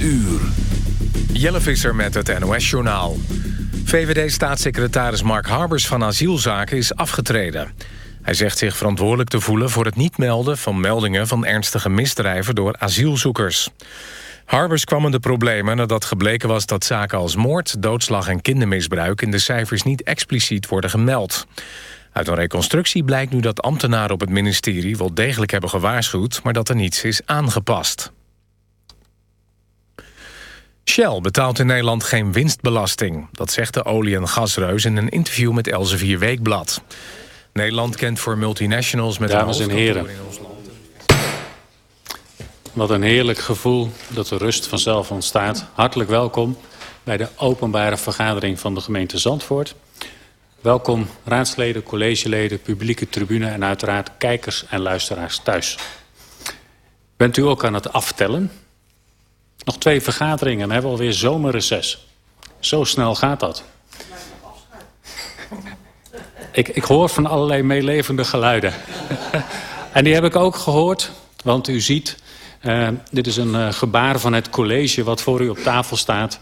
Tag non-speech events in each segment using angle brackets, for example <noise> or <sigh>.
uur. Jelle Visser met het NOS-journaal. VVD-staatssecretaris Mark Harbers van Asielzaken is afgetreden. Hij zegt zich verantwoordelijk te voelen voor het niet melden... van meldingen van ernstige misdrijven door asielzoekers. Harbers kwam in de problemen nadat gebleken was dat zaken als moord... doodslag en kindermisbruik in de cijfers niet expliciet worden gemeld. Uit een reconstructie blijkt nu dat ambtenaren op het ministerie... wel degelijk hebben gewaarschuwd, maar dat er niets is aangepast. Shell betaalt in Nederland geen winstbelasting. Dat zegt de olie- en gasreus in een interview met Elsevier Weekblad. Nederland kent voor multinationals met Dames een en heren. in ons land. Wat een heerlijk gevoel dat de rust vanzelf ontstaat. Hartelijk welkom bij de openbare vergadering van de gemeente Zandvoort. Welkom raadsleden, collegeleden, publieke tribune en uiteraard kijkers en luisteraars thuis. Bent u ook aan het aftellen? Nog twee vergaderingen en we hebben alweer zomerreces. Zo snel gaat dat. Ik, ik hoor van allerlei meelevende geluiden. <laughs> en die heb ik ook gehoord, want u ziet... Uh, dit is een uh, gebaar van het college wat voor u op tafel staat.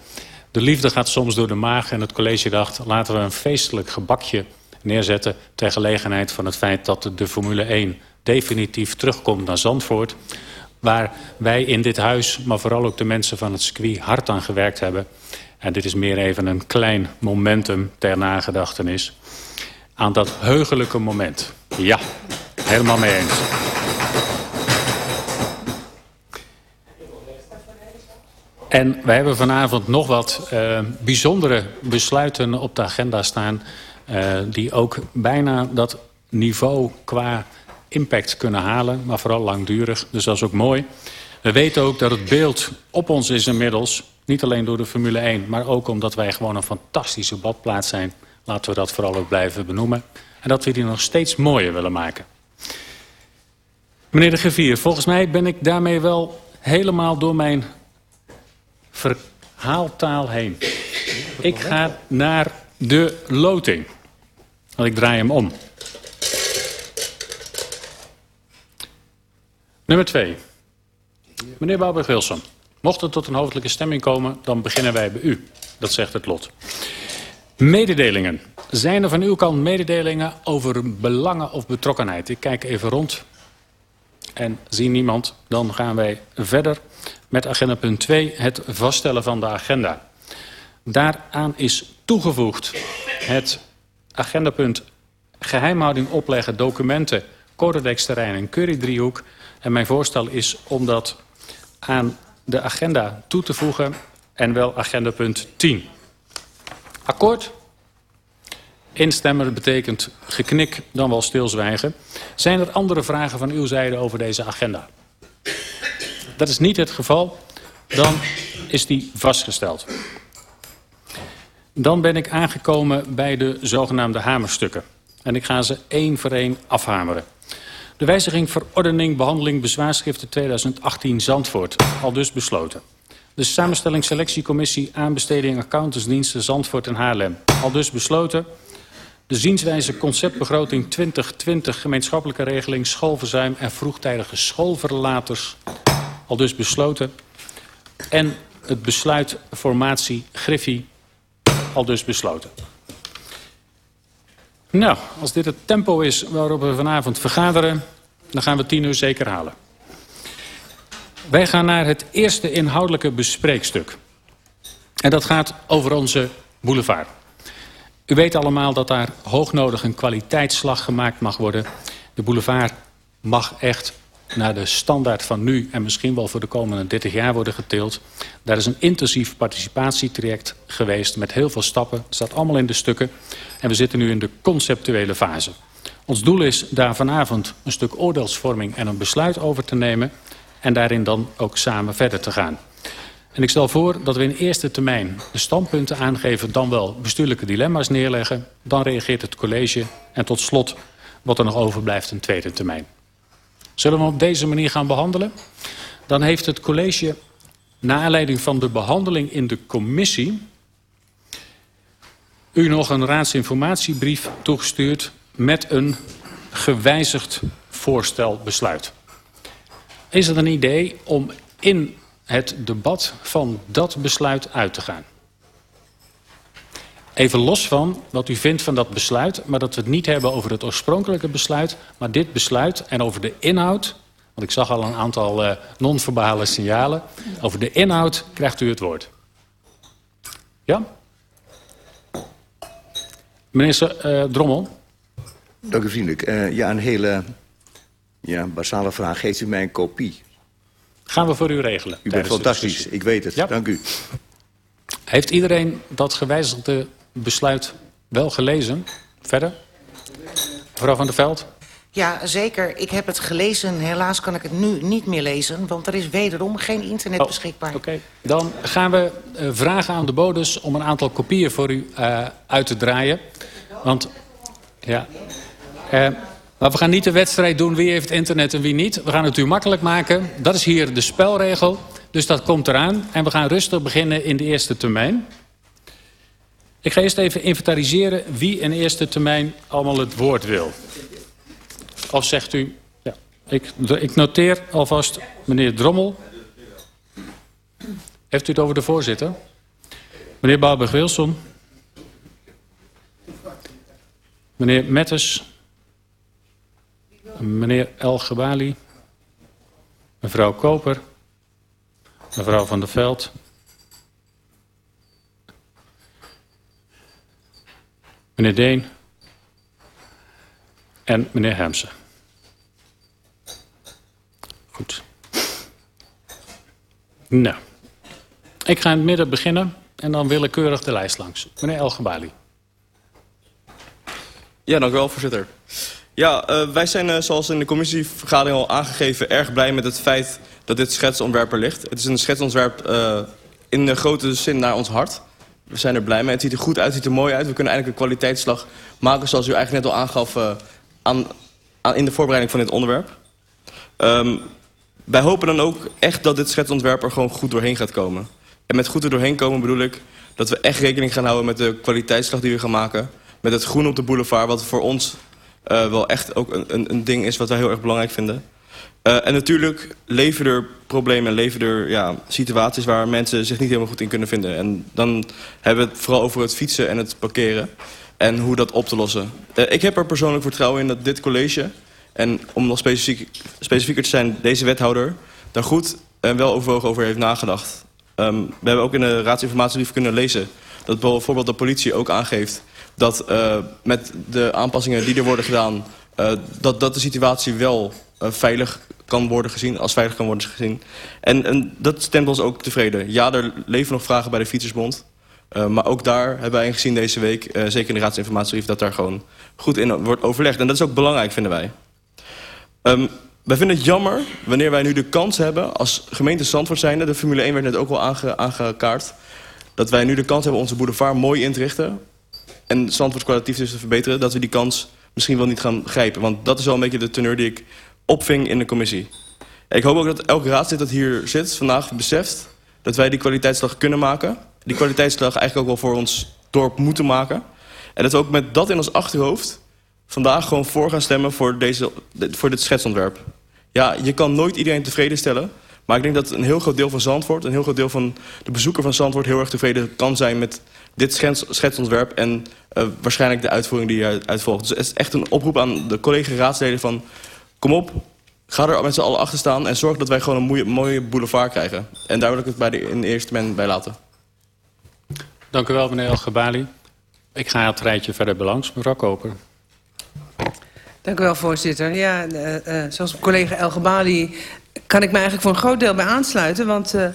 De liefde gaat soms door de maag en het college dacht... laten we een feestelijk gebakje neerzetten... ter gelegenheid van het feit dat de Formule 1 definitief terugkomt naar Zandvoort... waar wij in dit huis, maar vooral ook de mensen van het circuit... hard aan gewerkt hebben. En dit is meer even een klein momentum ter nagedachtenis... aan dat heugelijke moment. Ja, helemaal mee eens. En wij hebben vanavond nog wat uh, bijzondere besluiten op de agenda staan... Uh, die ook bijna dat niveau qua impact kunnen halen, maar vooral langdurig. Dus dat is ook mooi. We weten ook dat het beeld op ons is inmiddels, niet alleen door de Formule 1... maar ook omdat wij gewoon een fantastische badplaats zijn. Laten we dat vooral ook blijven benoemen. En dat we die nog steeds mooier willen maken. Meneer de Gevier, volgens mij ben ik daarmee wel helemaal door mijn verhaaltaal heen. Ik ga naar de loting. Want ik draai hem om. Nummer 2. Meneer Bouwberg-Wilson. Mocht het tot een hoofdelijke stemming komen, dan beginnen wij bij u. Dat zegt het lot. Mededelingen. Zijn er van uw kant mededelingen over belangen of betrokkenheid? Ik kijk even rond en zie niemand. Dan gaan wij verder met agenda punt 2, het vaststellen van de agenda. Daaraan is toegevoegd het agendapunt geheimhouding opleggen documenten Codex-terrein en Curry-driehoek. En mijn voorstel is om dat aan de agenda toe te voegen en wel agendapunt 10. Akkoord? Instemmen betekent geknik dan wel stilzwijgen. Zijn er andere vragen van uw zijde over deze agenda? Dat is niet het geval. Dan is die vastgesteld. Dan ben ik aangekomen bij de zogenaamde hamerstukken. En ik ga ze één voor één afhameren. De wijziging verordening behandeling bezwaarschriften 2018 Zandvoort. Al dus besloten. De samenstelling selectiecommissie aanbesteding accountantsdiensten Zandvoort en Haarlem. Al dus besloten. De zienswijze conceptbegroting 2020 gemeenschappelijke regeling schoolverzuim en vroegtijdige schoolverlaters al dus besloten. En het besluit formatie Griffie al dus besloten. Nou, als dit het tempo is waarop we vanavond vergaderen... dan gaan we tien uur zeker halen. Wij gaan naar het eerste inhoudelijke bespreekstuk. En dat gaat over onze boulevard. U weet allemaal dat daar hoognodig een kwaliteitsslag gemaakt mag worden. De boulevard mag echt naar de standaard van nu en misschien wel voor de komende 30 jaar worden geteeld. Daar is een intensief participatietraject geweest met heel veel stappen. Het staat allemaal in de stukken. En we zitten nu in de conceptuele fase. Ons doel is daar vanavond een stuk oordeelsvorming en een besluit over te nemen. En daarin dan ook samen verder te gaan. En ik stel voor dat we in eerste termijn de standpunten aangeven... dan wel bestuurlijke dilemma's neerleggen. Dan reageert het college. En tot slot wat er nog overblijft in tweede termijn. Zullen we op deze manier gaan behandelen? Dan heeft het college, na aanleiding van de behandeling in de commissie... u nog een raadsinformatiebrief toegestuurd met een gewijzigd voorstelbesluit. Is het een idee om in het debat van dat besluit uit te gaan. Even los van wat u vindt van dat besluit... maar dat we het niet hebben over het oorspronkelijke besluit... maar dit besluit en over de inhoud... want ik zag al een aantal uh, non-verbale signalen... over de inhoud krijgt u het woord. Ja? Meneer uh, Drommel. Dank u vriendelijk. Uh, ja, een hele ja, basale vraag. Geeft u mij een kopie? Gaan we voor u regelen. U bent fantastisch, ik weet het. Ja. Dank u. Heeft iedereen dat gewijzigde besluit wel gelezen? Verder? Mevrouw van der Veld? Ja, zeker. Ik heb het gelezen. Helaas kan ik het nu niet meer lezen, want er is wederom geen internet oh, beschikbaar. Oké, dan gaan we uh, vragen aan de bodus om een aantal kopieën voor u uh, uit te draaien. Want, ja... Uh, maar we gaan niet de wedstrijd doen wie heeft internet en wie niet. We gaan het u makkelijk maken. Dat is hier de spelregel. Dus dat komt eraan. En we gaan rustig beginnen in de eerste termijn. Ik ga eerst even inventariseren wie in eerste termijn allemaal het woord wil. Of zegt u... Ja, ik, ik noteer alvast meneer Drommel. Heeft u het over de voorzitter? Meneer Bouwberg-Wilson. Meneer Metters. Meneer El Gebali. Mevrouw Koper. Mevrouw van der Veld. Meneer Deen. En meneer Hermsen. Goed. Nou. Ik ga in het midden beginnen en dan willekeurig de lijst langs. Meneer El Gebali. Ja, dank u wel, voorzitter. Ja, uh, wij zijn, uh, zoals in de commissievergadering al aangegeven... erg blij met het feit dat dit schetsontwerp er ligt. Het is een schetsontwerp uh, in de grote zin naar ons hart. We zijn er blij mee. Het ziet er goed uit, het ziet er mooi uit. We kunnen eigenlijk een kwaliteitsslag maken... zoals u eigenlijk net al aangaf aan, aan, in de voorbereiding van dit onderwerp. Um, wij hopen dan ook echt dat dit schetsontwerp er gewoon goed doorheen gaat komen. En met goed er doorheen komen bedoel ik dat we echt rekening gaan houden... met de kwaliteitsslag die we gaan maken. Met het groen op de boulevard, wat voor ons uh, wel echt ook een, een, een, ding is wat wij heel erg belangrijk vinden. Uh, en natuurlijk leven er problemen en leven er ja, situaties waar mensen zich niet helemaal goed in kunnen vinden. En dan hebben we het vooral over het fietsen en het parkeren en hoe dat op te lossen. Uh, ik heb er persoonlijk vertrouwen in dat dit college, en om nog specifiek, specifieker te zijn, deze wethouder, daar goed en wel overwogen over heeft nagedacht. Um, we hebben ook in de raadsinformatiebrief kunnen lezen dat bijvoorbeeld de politie ook aangeeft dat uh, met de aanpassingen die er worden gedaan... Dat, dat de situatie wel veilig kan worden gezien, als veilig kan worden gezien. En, en dat stemt ons ook tevreden. Ja, er leven nog vragen bij de Fietsersbond. maar ook daar hebben wij gezien deze week, zeker in de raadsinformatiebrief... dat daar gewoon goed in wordt overlegd. En dat is ook belangrijk, vinden wij. Um, wij vinden het jammer wanneer wij nu de kans hebben... als gemeente Zandvoort zijnde, de Formule 1 werd net ook al aange, aangekaart... dat wij nu de kans hebben onze boulevard mooi in te richten en Zandvoort kwalitatief dus te verbeteren... dat we die kans misschien wel niet gaan grijpen. Want dat is wel een beetje de teneur die ik opving in de commissie. Ik hoop ook dat elke raadslid dat hier zit vandaag beseft... dat wij die kwaliteitsslag kunnen maken. Die kwaliteitsslag eigenlijk ook wel voor ons dorp moeten maken. En dat we ook met dat in ons achterhoofd... vandaag gewoon voor gaan stemmen voor, deze, voor dit schetsontwerp. Ja, je kan nooit iedereen tevreden stellen... Maar ik denk dat een heel groot deel van Zandvoort... een heel groot deel van de bezoeker van Zandvoort... heel erg tevreden kan zijn met dit schetsontwerp... en uh, waarschijnlijk de uitvoering die eruit volgt. Dus het is echt een oproep aan de collega-raadsleden van... kom op, ga er met z'n allen achter staan... en zorg dat wij gewoon een mooie, mooie boulevard krijgen. En daar wil ik het bij de, in de eerste termijn bij laten. Dank u wel, meneer El Ik ga het rijtje verder belangs. Mevrouw Koper. Dank u wel, voorzitter. Ja, uh, uh, zoals collega El Gebali kan ik me eigenlijk voor een groot deel bij aansluiten. Want uh,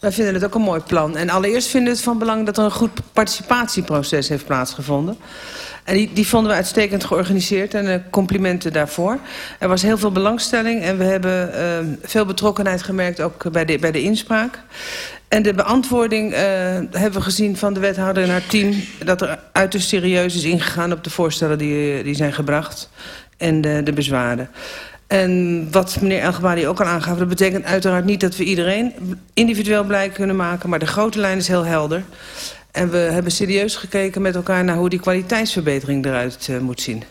wij vinden het ook een mooi plan. En allereerst vinden we het van belang dat er een goed participatieproces heeft plaatsgevonden. En die, vonden we uitstekend georganiseerd en uh, complimenten daarvoor. Er was heel veel belangstelling en we hebben uh, veel betrokkenheid gemerkt ook bij de, bij de inspraak. En de beantwoording uh, hebben we gezien van de wethouder in haar team... dat er uiterst serieus is ingegaan op de voorstellen die, die zijn gebracht en de, de bezwaren. En wat meneer Elgebali ook al aangaf... dat betekent uiteraard niet dat we iedereen individueel blij kunnen maken... maar de grote lijn is heel helder. En we hebben serieus gekeken met elkaar naar hoe die kwaliteitsverbetering eruit uh, moet zien.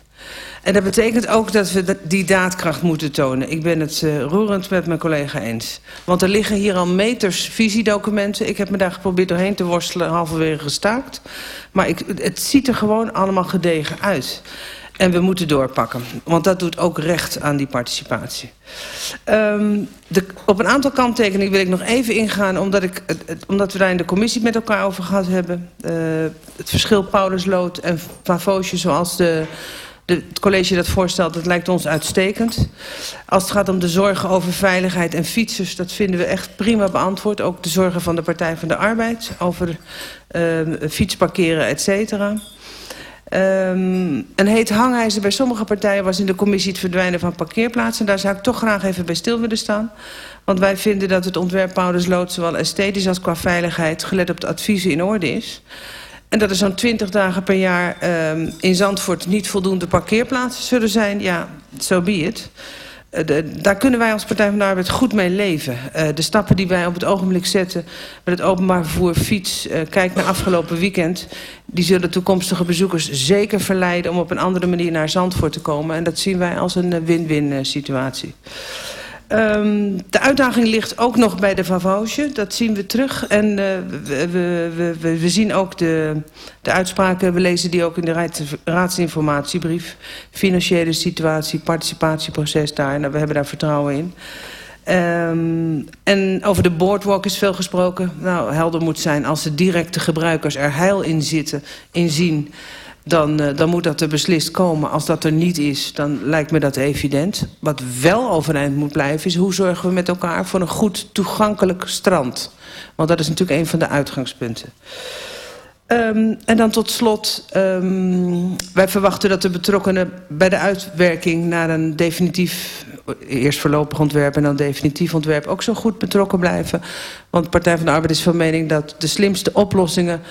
En dat betekent ook dat we die daadkracht moeten tonen. Ik ben het uh, roerend met mijn collega eens. Want er liggen hier al meters visiedocumenten. Ik heb me daar geprobeerd doorheen te worstelen, halverwege gestaakt. Maar ik, het ziet er gewoon allemaal gedegen uit. En we moeten doorpakken. Want dat doet ook recht aan die participatie. Um, de, op een aantal kanttekeningen wil ik nog even ingaan... omdat, ik, omdat we daar in de commissie met elkaar over gehad hebben. Uh, het verschil Pauluslood en Pavoosje zoals de, het college dat voorstelt... dat lijkt ons uitstekend. Als het gaat om de zorgen over veiligheid en fietsers... dat vinden we echt prima beantwoord. Ook de zorgen van de Partij van de Arbeid over uh, fietsparkeren, et cetera... Um, een heet hangijzer bij sommige partijen was in de commissie het verdwijnen van parkeerplaatsen. Daar zou ik toch graag even bij stil willen staan. Want wij vinden dat het ontwerp Pauluslood zowel esthetisch als qua veiligheid... gelet op de adviezen in orde is. En dat er zo'n 20 dagen per jaar um, in Zandvoort niet voldoende parkeerplaatsen zullen zijn. Ja, zo so be. De, daar kunnen wij als Partij van de Arbeid goed mee leven. Uh, de stappen die wij op het ogenblik zetten met het openbaar vervoer fiets... Uh, kijk naar afgelopen weekend... die zullen toekomstige bezoekers zeker verleiden... om op een andere manier naar Zandvoort te komen. En dat zien wij als een win-win situatie. Um, de uitdaging ligt ook nog bij de Vavauge. Dat zien we terug. En uh, we, we, we, we, zien ook de, de uitspraken, we lezen die ook in de raadsinformatiebrief. Financiële situatie, participatieproces daar. Nou, we hebben daar vertrouwen in. Um, en over de boardwalk is veel gesproken. Nou, helder moet zijn als de directe gebruikers er heil in zitten, in zien dan, uh, dan moet dat er beslist komen. Als dat er niet is, dan lijkt me dat evident. Wat wel overeind moet blijven is... hoe zorgen we met elkaar voor een goed toegankelijk strand? Want dat is natuurlijk een van de uitgangspunten. Um, en dan tot slot, um, wij verwachten dat de betrokkenen bij de uitwerking naar een definitief, eerst voorlopig ontwerp en dan definitief ontwerp ook zo goed betrokken blijven. Want de Partij van de Arbeid is van mening dat de slimste oplossingen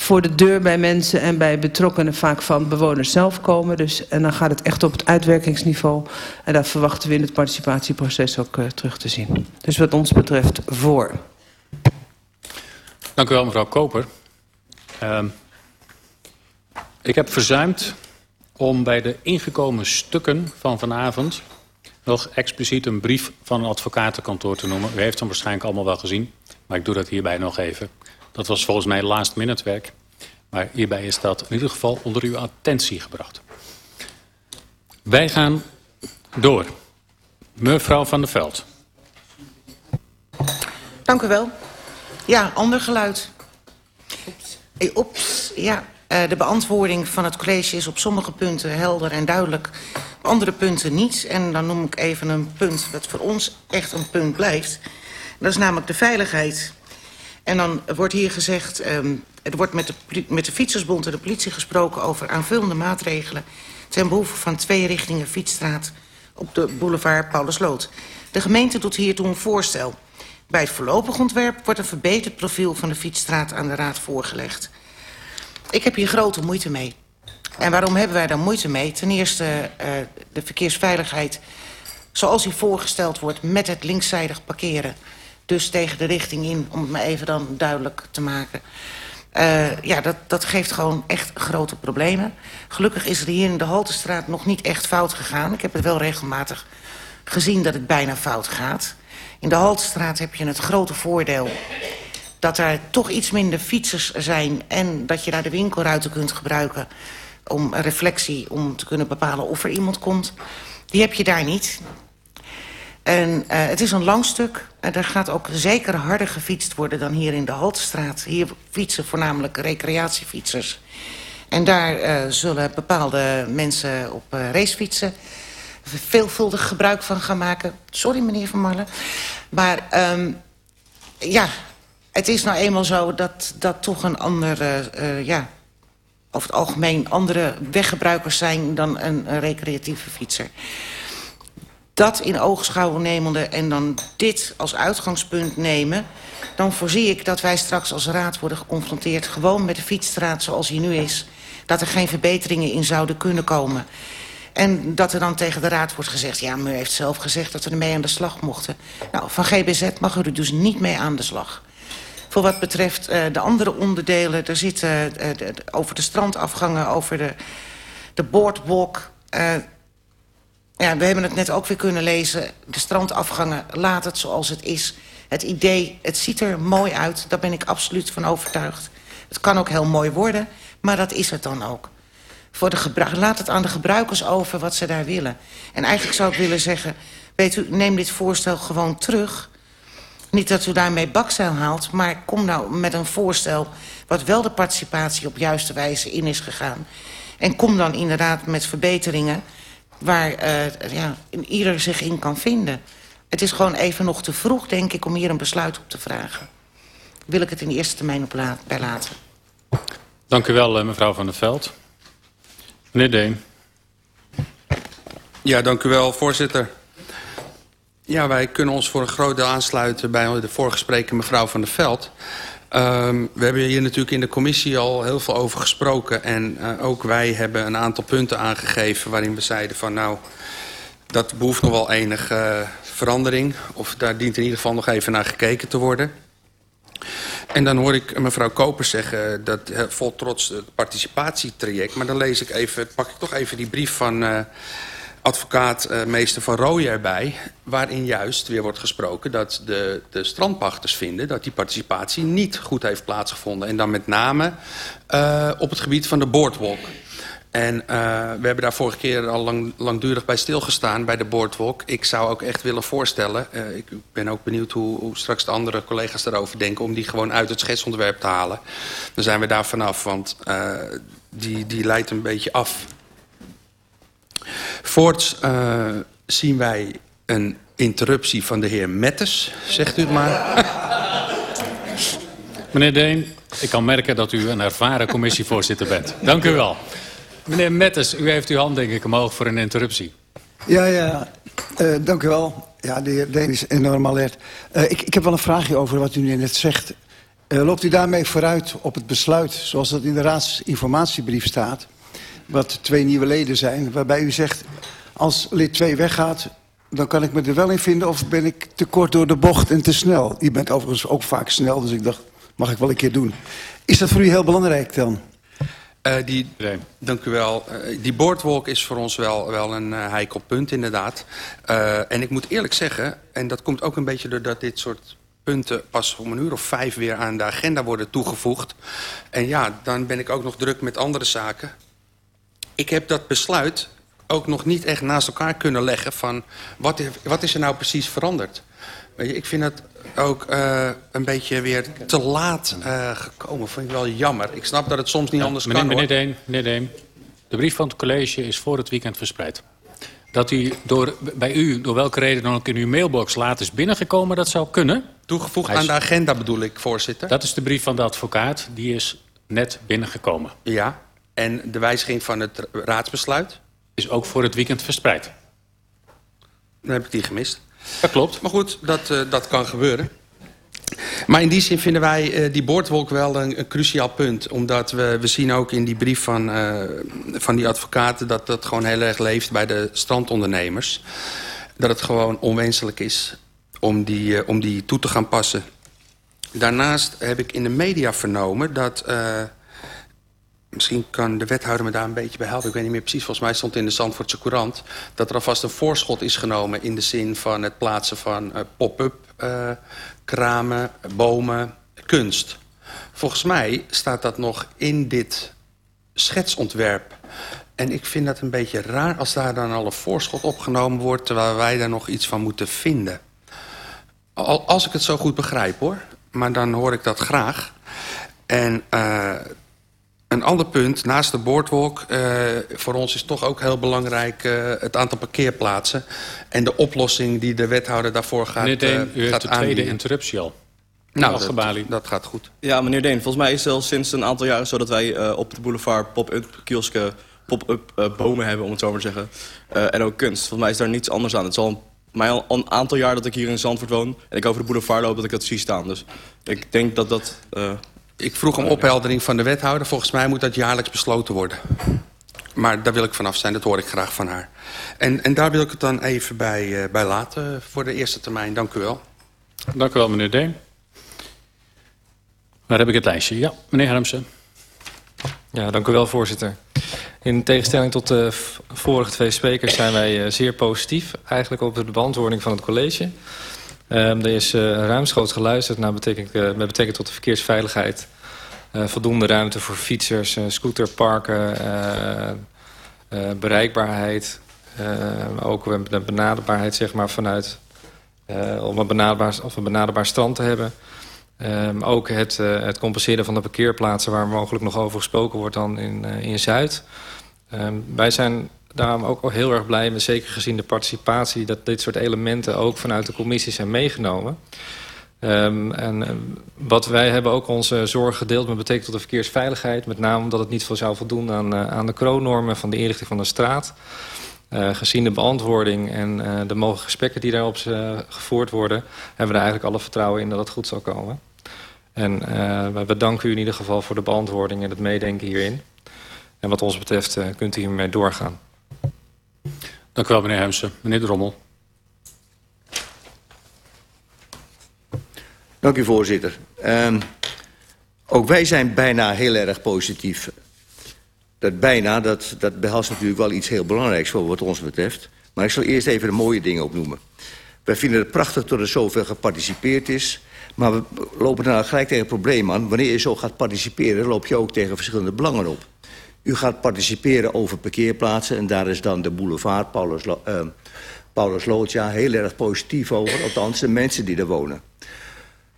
voor de deur bij mensen en bij betrokkenen vaak van bewoners zelf komen. Dus, en dan gaat het echt op het uitwerkingsniveau. En dat verwachten we in het participatieproces ook uh, terug te zien. Dus wat ons betreft voor. Dank u wel mevrouw Koper. Uh, ik heb verzuimd om bij de ingekomen stukken van vanavond... nog expliciet een brief van een advocatenkantoor te noemen. U heeft hem waarschijnlijk allemaal wel gezien, maar ik doe dat hierbij nog even. Dat was volgens mij last minute werk. Maar hierbij is dat in ieder geval onder uw attentie gebracht. Wij gaan door. Mevrouw van der Veld. Dank u wel. Ja, ander geluid. Oeps. Oeps, ja. Uh, de beantwoording van het college is op sommige punten helder en duidelijk. Op andere punten niet. En dan noem ik even een punt dat voor ons echt een punt blijft. Dat is namelijk de veiligheid. En dan wordt hier gezegd, um, er wordt met de, met de Fietsersbond en de politie gesproken over aanvullende maatregelen ten behoeve van twee richtingen fietsstraat op de boulevard Paulusloot. De gemeente doet hiertoe een voorstel. Bij het voorlopig ontwerp wordt een verbeterd profiel van de fietsstraat aan de raad voorgelegd. Ik heb hier grote moeite mee. En waarom hebben wij daar moeite mee? Ten eerste uh, de verkeersveiligheid zoals die voorgesteld wordt met het linkszijdig parkeren dus tegen de richting in, om het maar even dan duidelijk te maken. Uh, ja, dat, dat geeft gewoon echt grote problemen. Gelukkig is er hier in de Haltestraat nog niet echt fout gegaan. Ik heb het wel regelmatig gezien dat het bijna fout gaat. In de Haltestraat heb je het grote voordeel dat er toch iets minder fietsers zijn... en dat je daar de winkelruiten kunt gebruiken om reflectie... om te kunnen bepalen of er iemand komt. Die heb je daar niet. En uh, het is een lang stuk. En er gaat ook zeker harder gefietst worden dan hier in de Haltestraat. Hier fietsen voornamelijk recreatiefietsers. En daar uh, zullen bepaalde mensen op uh, racefietsen veelvuldig gebruik van gaan maken. Sorry, meneer Van Marlen. Maar um, ja, het is nou eenmaal zo dat dat toch een andere... Ja, over het algemeen andere weggebruikers zijn dan een recreatieve fietser dat in oogschouw nemende en dan dit als uitgangspunt nemen... dan voorzie ik dat wij straks als raad worden geconfronteerd... gewoon met de fietsstraat zoals die nu is. Dat er geen verbeteringen in zouden kunnen komen. En dat er dan tegen de raad wordt gezegd... ja, u heeft zelf gezegd dat we ermee aan de slag mochten. Nou, van GBZ mag u er dus niet mee aan de slag. Voor wat betreft uh, de andere onderdelen... er zitten de, over de strandafgangen, over de, de boardwalk... Uh, Ja, we hebben het net ook weer kunnen lezen. De strandafgangen, laat het zoals het is. Het idee, het ziet er mooi uit. Daar ben ik absoluut van overtuigd. Het kan ook heel mooi worden, maar dat is het dan ook. Voor de laat het aan de gebruikers over wat ze daar willen. En eigenlijk zou ik willen zeggen... weet u, neem dit voorstel gewoon terug. Niet dat u daarmee bakzeil haalt... maar kom nou met een voorstel... wat wel de participatie op juiste wijze in is gegaan. En kom dan inderdaad met verbeteringen... waar uh, ja, ieder zich in kan vinden. Het is gewoon even nog te vroeg, denk ik, om hier een besluit op te vragen. Wil ik het in de eerste termijn op la bij laten. Dank u wel, mevrouw Van der Veld. Meneer Deen. Ja, dank u wel, voorzitter. Ja, wij kunnen ons voor een groot deel aansluiten bij de vorige spreker, mevrouw Van der Veld. Um, we hebben hier natuurlijk in de commissie al heel veel over gesproken. En uh, ook wij hebben een aantal punten aangegeven waarin we zeiden van nou, dat behoeft nog wel enige uh, verandering. Of daar dient in ieder geval nog even naar gekeken te worden. En dan hoor ik mevrouw Koper zeggen dat vol trots het participatietraject. Maar dan lees ik even, pak ik toch even die brief van advocaat uh, meester Van Rooyen erbij. Waarin juist weer wordt gesproken dat de, de strandpachters vinden dat die participatie niet goed heeft plaatsgevonden. En dan met name uh, op het gebied van de boardwalk. En uh, we hebben daar vorige keer al lang, langdurig bij stilgestaan bij de boardwalk. Ik zou ook echt willen voorstellen, ik ben ook benieuwd hoe, hoe straks de andere collega's daarover denken... om die gewoon uit het schetsontwerp te halen. Dan zijn we daar vanaf, want die, die leidt een beetje af. Voorts zien wij een interruptie van de heer Mettes, zegt u het maar. <laughs> Meneer Deen, ik kan merken dat u een ervaren commissievoorzitter bent. Dank u wel. Meneer Mettes, u heeft uw hand denk ik omhoog voor een interruptie. Ja, ja, uh, dank u wel. Ja, de heer Deen is enorm alert. Uh, ik, ik heb wel een vraagje over wat u net zegt. Uh, loopt u daarmee vooruit op het besluit, zoals dat in de raadsinformatiebrief staat... wat twee nieuwe leden zijn, waarbij u zegt... als lid 2 weggaat, dan kan ik me er wel in vinden... of ben ik te kort door de bocht en te snel? U bent overigens ook vaak snel, dus ik dacht, mag ik wel een keer doen. Is dat voor u heel belangrijk dan? Uh, die, nee. Dank u wel. Uh, die boardwalk is voor ons wel, wel een uh, heikel punt, inderdaad. Uh, en ik moet eerlijk zeggen, en dat komt ook een beetje doordat dit soort punten pas om een uur of vijf weer aan de agenda worden toegevoegd. En ja, dan ben ik ook nog druk met andere zaken. Ik heb dat besluit ook nog niet echt naast elkaar kunnen leggen van wat is, wat is er nou precies veranderd. Ik vind het ook uh, een beetje weer te laat uh, gekomen. Vind ik wel jammer. Ik snap dat het soms niet ja, anders meneer, kan. Meneer Deen, meneer Deen, de brief van het college is voor het weekend verspreid. Dat u door, bij u, door welke reden dan ook in uw mailbox laat is binnengekomen, dat zou kunnen. Toegevoegd aan de agenda bedoel ik, voorzitter. Dat is de brief van de advocaat, die is net binnengekomen. Ja, en de wijziging van het raadsbesluit? Is ook voor het weekend verspreid. Dan heb ik die gemist. Dat klopt. Maar goed, dat, uh, dat kan gebeuren. Maar in die zin vinden wij uh, die boordwolk wel een, een, cruciaal punt. Omdat we, we zien ook in die brief van, uh, van die advocaten... dat dat gewoon heel erg leeft bij de strandondernemers. Dat het gewoon onwenselijk is om die, om die toe te gaan passen. Daarnaast heb ik in de media vernomen dat... Misschien kan de wethouder me daar een beetje bij helpen. Ik weet niet meer precies, volgens mij stond in de Zandvoortse Courant... dat er alvast een voorschot is genomen in de zin van het plaatsen van uh, pop-up uh, kramen, bomen, kunst. Volgens mij staat dat nog in dit schetsontwerp. En ik vind dat een beetje raar als daar dan al een voorschot opgenomen wordt... terwijl wij daar nog iets van moeten vinden. Al, als ik het zo goed begrijp, hoor. Maar dan hoor ik dat graag. En... Uh, een ander punt, naast de boardwalk, uh, voor ons is toch ook heel belangrijk uh, het aantal parkeerplaatsen. En de oplossing die de wethouder daarvoor gaat Meneer Deen, uh, u heeft gaat de tweede aanbieden. interruptie al. Nou, dat, dat, gaat goed. Ja, meneer Deen, volgens mij is het al sinds een aantal jaren zo dat wij uh, op de boulevard pop-up kiosken, pop-up uh, bomen hebben, om het zo maar te zeggen. Uh, en ook kunst. Volgens mij is daar niets anders aan. Het is al een, mij al een aantal jaar dat ik hier in Zandvoort woon en ik over de boulevard loop dat ik dat zie staan. Dus ik denk dat dat... Ik vroeg om opheldering van de wethouder. Volgens mij moet dat jaarlijks besloten worden. Maar daar wil ik vanaf zijn, dat hoor ik graag van haar. En, en daar wil ik het dan even bij, uh, bij laten voor de eerste termijn. Dank u wel. Dank u wel, meneer Deen. Waar heb ik het lijstje? Ja, meneer Harmsen. Ja, dank u wel, voorzitter. In tegenstelling tot de vorige twee sprekers zijn wij uh, zeer positief... eigenlijk op de beantwoording van het college. Um, er is uh, ruimschoots geluisterd naar betrekking, uh, met betrekking tot de verkeersveiligheid... Uh, voldoende ruimte voor fietsers, scooterparken, bereikbaarheid. Ook de benaderbaarheid zeg maar, vanuit, om een benaderbaar, of een benaderbaar strand te hebben. Um, ook het, het compenseren van de parkeerplaatsen... waar mogelijk nog over gesproken wordt dan in, in Zuid. Um, wij zijn daarom ook heel erg blij, met zeker gezien de participatie... dat dit soort elementen ook vanuit de commissie zijn meegenomen... Um, en um, wat wij hebben ook onze zorg gedeeld met betrekking tot de verkeersveiligheid. Met name omdat het niet veel zou voldoen aan, uh, aan de kroonnormen van de inrichting van de straat. Uh, gezien de beantwoording en de mogelijke gesprekken die daarop gevoerd worden... hebben we er eigenlijk alle vertrouwen in dat het goed zal komen. En we bedanken u in ieder geval voor de beantwoording en het meedenken hierin. En wat ons betreft kunt u hiermee doorgaan. Dank u wel, meneer Hemsen. Meneer Drommel. Dank u, voorzitter. Um, ook wij zijn bijna heel erg positief. Dat bijna, dat, dat behelst natuurlijk wel iets heel belangrijks voor wat ons betreft. Maar ik zal eerst even de mooie dingen opnoemen. Wij vinden het prachtig dat er zoveel geparticipeerd is. Maar we lopen daar gelijk tegen een probleem aan. Wanneer je zo gaat participeren, loop je ook tegen verschillende belangen op. U gaat participeren over parkeerplaatsen... en daar is dan de boulevard Paulus, uh, Paulus heel erg positief over. Althans, de mensen die er wonen.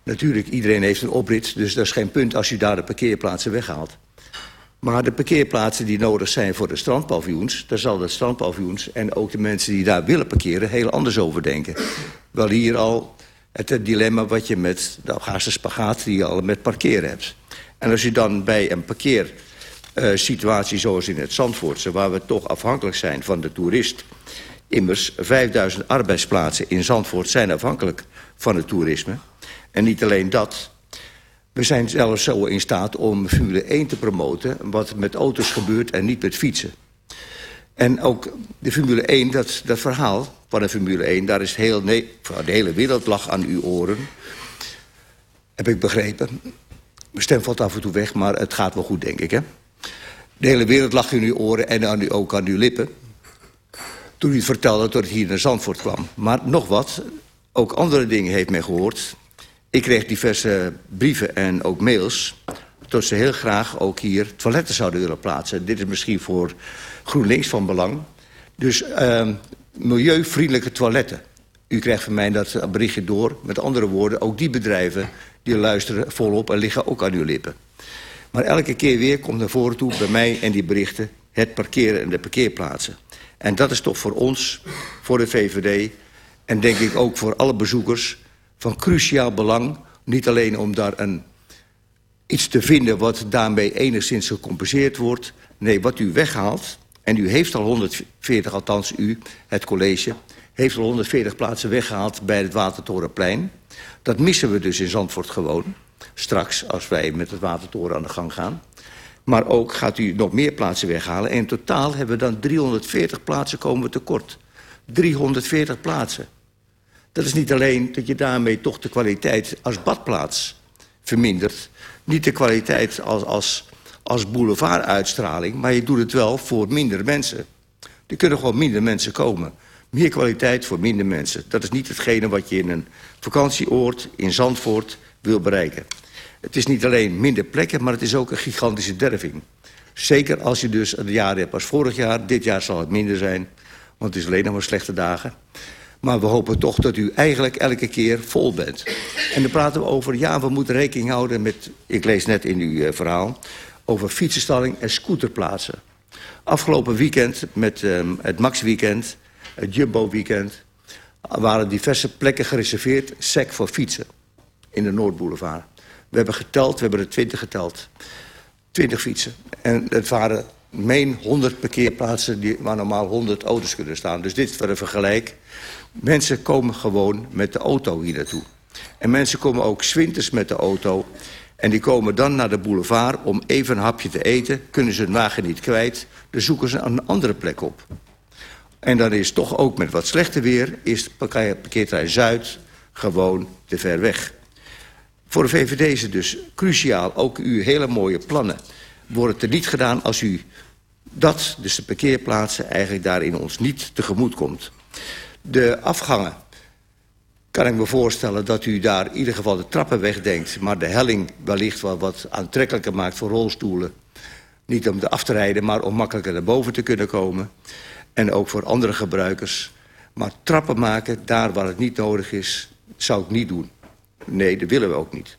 Natuurlijk, iedereen heeft een oprit, dus dat is geen punt als u daar de parkeerplaatsen weghaalt. Maar de parkeerplaatsen die nodig zijn voor de strandpaviljoens... daar zal de strandpaviljoens en ook de mensen die daar willen parkeren... heel anders over denken. Wel hier al het, dilemma wat je met de Afghaanse spagaat... die je al met parkeren hebt. En als je dan bij een parkeersituatie uh, zoals in het Zandvoortse... waar we toch afhankelijk zijn van de toerist... immers 5000 arbeidsplaatsen in Zandvoort zijn afhankelijk van het toerisme... En niet alleen dat. We zijn zelfs zo in staat om Formule 1 te promoten... wat met auto's gebeurt en niet met fietsen. En ook de Formule 1, dat, dat verhaal van de Formule 1... daar is heel, nee, de hele wereld lag aan uw oren. Heb ik begrepen. Mijn stem valt af en toe weg, maar het gaat wel goed, denk ik. Hè? De hele wereld lag in uw oren en ook aan uw lippen. Toen u vertelde dat het hier naar Zandvoort kwam. Maar nog wat, ook andere dingen heeft men gehoord... Ik kreeg diverse brieven en ook mails... dat ze heel graag ook hier toiletten zouden willen plaatsen. Dit is misschien voor GroenLinks van belang. Dus uh, milieuvriendelijke toiletten. U krijgt van mij dat berichtje door. Met andere woorden, ook die bedrijven die luisteren volop... en liggen ook aan uw lippen. Maar elke keer weer komt naar voren toe bij mij en die berichten... het parkeren en de parkeerplaatsen. En dat is toch voor ons, voor de VVD... en denk ik ook voor alle bezoekers van cruciaal belang. Niet alleen om daar een, iets te vinden wat daarmee enigszins gecompenseerd wordt. Nee, wat u weghaalt, en u heeft al 140, althans u, het college... heeft al 140 plaatsen weggehaald bij het Watertorenplein. Dat missen we dus in Zandvoort gewoon. Straks, als wij met het Watertoren aan de gang gaan. Maar ook gaat u nog meer plaatsen weghalen. En in totaal hebben we dan 340 plaatsen komen tekort. 340 plaatsen. Dat is niet alleen dat je daarmee toch de kwaliteit als badplaats vermindert. Niet de kwaliteit als, als, als boulevarduitstraling, maar je doet het wel voor minder mensen. Er kunnen gewoon minder mensen komen. Meer kwaliteit voor minder mensen. Dat is niet hetgene wat je in een vakantieoord in Zandvoort wil bereiken. Het is niet alleen minder plekken, maar het is ook een gigantische derving. Zeker als je dus een jaar hebt als vorig jaar. Dit jaar zal het minder zijn, want het is alleen nog maar slechte dagen. Maar we hopen toch dat u eigenlijk elke keer vol bent. En dan praten we over, ja, we moeten rekening houden met... ik lees net in uw uh, verhaal... over fietsenstalling en scooterplaatsen. Afgelopen weekend met um, het Max-weekend, het Jumbo-weekend... waren diverse plekken gereserveerd, sec voor fietsen. In de Noordboulevard. We hebben geteld, we hebben er twintig geteld. Twintig fietsen. En het waren meen 100 parkeerplaatsen die, waar normaal 100 auto's kunnen staan. Dus dit voor een vergelijk. Mensen komen gewoon met de auto hier naartoe. En mensen komen ook zwinters met de auto. En die komen dan naar de boulevard om even een hapje te eten. Kunnen ze hun wagen niet kwijt. Dan zoeken ze een andere plek op. En dan is toch ook met wat slechter weer... is parkeerterrein Zuid gewoon te ver weg. Voor de VVD is het dus cruciaal, ook uw hele mooie plannen... worden er niet gedaan als u dat dus de parkeerplaatsen eigenlijk daarin ons niet tegemoet komt. De afgangen kan ik me voorstellen dat u daar in ieder geval de trappen wegdenkt... maar de helling wellicht wel wat aantrekkelijker maakt voor rolstoelen. Niet om af te rijden, maar om makkelijker naar boven te kunnen komen. En ook voor andere gebruikers. Maar trappen maken, daar waar het niet nodig is, zou ik niet doen. Nee, dat willen we ook niet.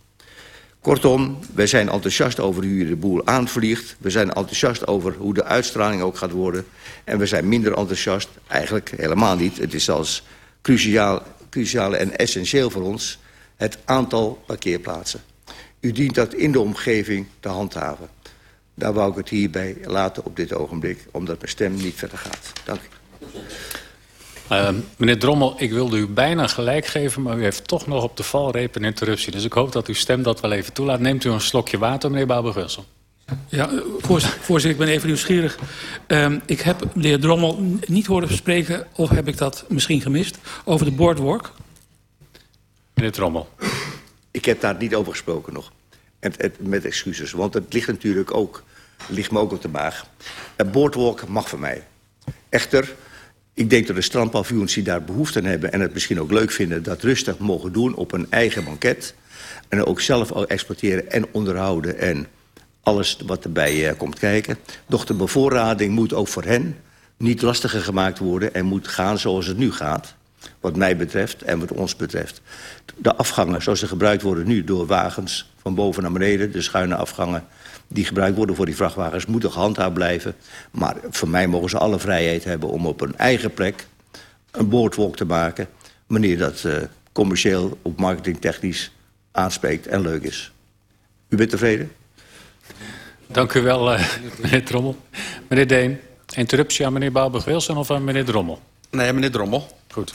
Kortom, wij zijn enthousiast over hoe je de boel aanvliegt. We zijn enthousiast over hoe de uitstraling ook gaat worden. En we zijn minder enthousiast, eigenlijk helemaal niet. Het is zelfs cruciaal, cruciaal en essentieel voor ons... het aantal parkeerplaatsen. U dient dat in de omgeving te handhaven. Daar wou ik het hierbij laten op dit ogenblik... omdat mijn stem niet verder gaat. Dank u. Uh, meneer Drommel, ik wilde u bijna gelijk geven... maar u heeft toch nog op de valreep een interruptie. Dus ik hoop dat uw stem dat wel even toelaat. Neemt u een slokje water, meneer Babel-Wilson? Ja, voorzitter, ik ben even nieuwsgierig. Uh, ik heb de heer Drommel niet horen spreken... of heb ik dat misschien gemist, over de boardwalk. Meneer Drommel. Ik heb daar niet over gesproken nog. En, met excuses, want het ligt natuurlijk ook... ligt me ook op de maag. Een boardwalk mag van mij. Echter, ik denk dat de strandpaviljoens die daar behoefte aan hebben... en het misschien ook leuk vinden, dat rustig mogen doen op een eigen banket. En ook zelf exploiteren en onderhouden en alles wat erbij uh, komt kijken. Doch de bevoorrading moet ook voor hen niet lastiger gemaakt worden... en moet gaan zoals het nu gaat, wat mij betreft en wat ons betreft. De afgangen zoals ze gebruikt worden nu door wagens van boven naar beneden... de schuine afgangen die gebruikt worden voor die vrachtwagens... moeten gehandhaafd blijven. Maar voor mij mogen ze alle vrijheid hebben om op een eigen plek... een boordwalk te maken... wanneer dat uh, commercieel op marketingtechnisch aanspreekt en leuk is. U bent tevreden? Dank u wel, uh, meneer Drommel. Meneer Deen, interruptie aan meneer Bouwberg-Wilson of aan meneer Drommel? Nee, meneer Drommel. Goed.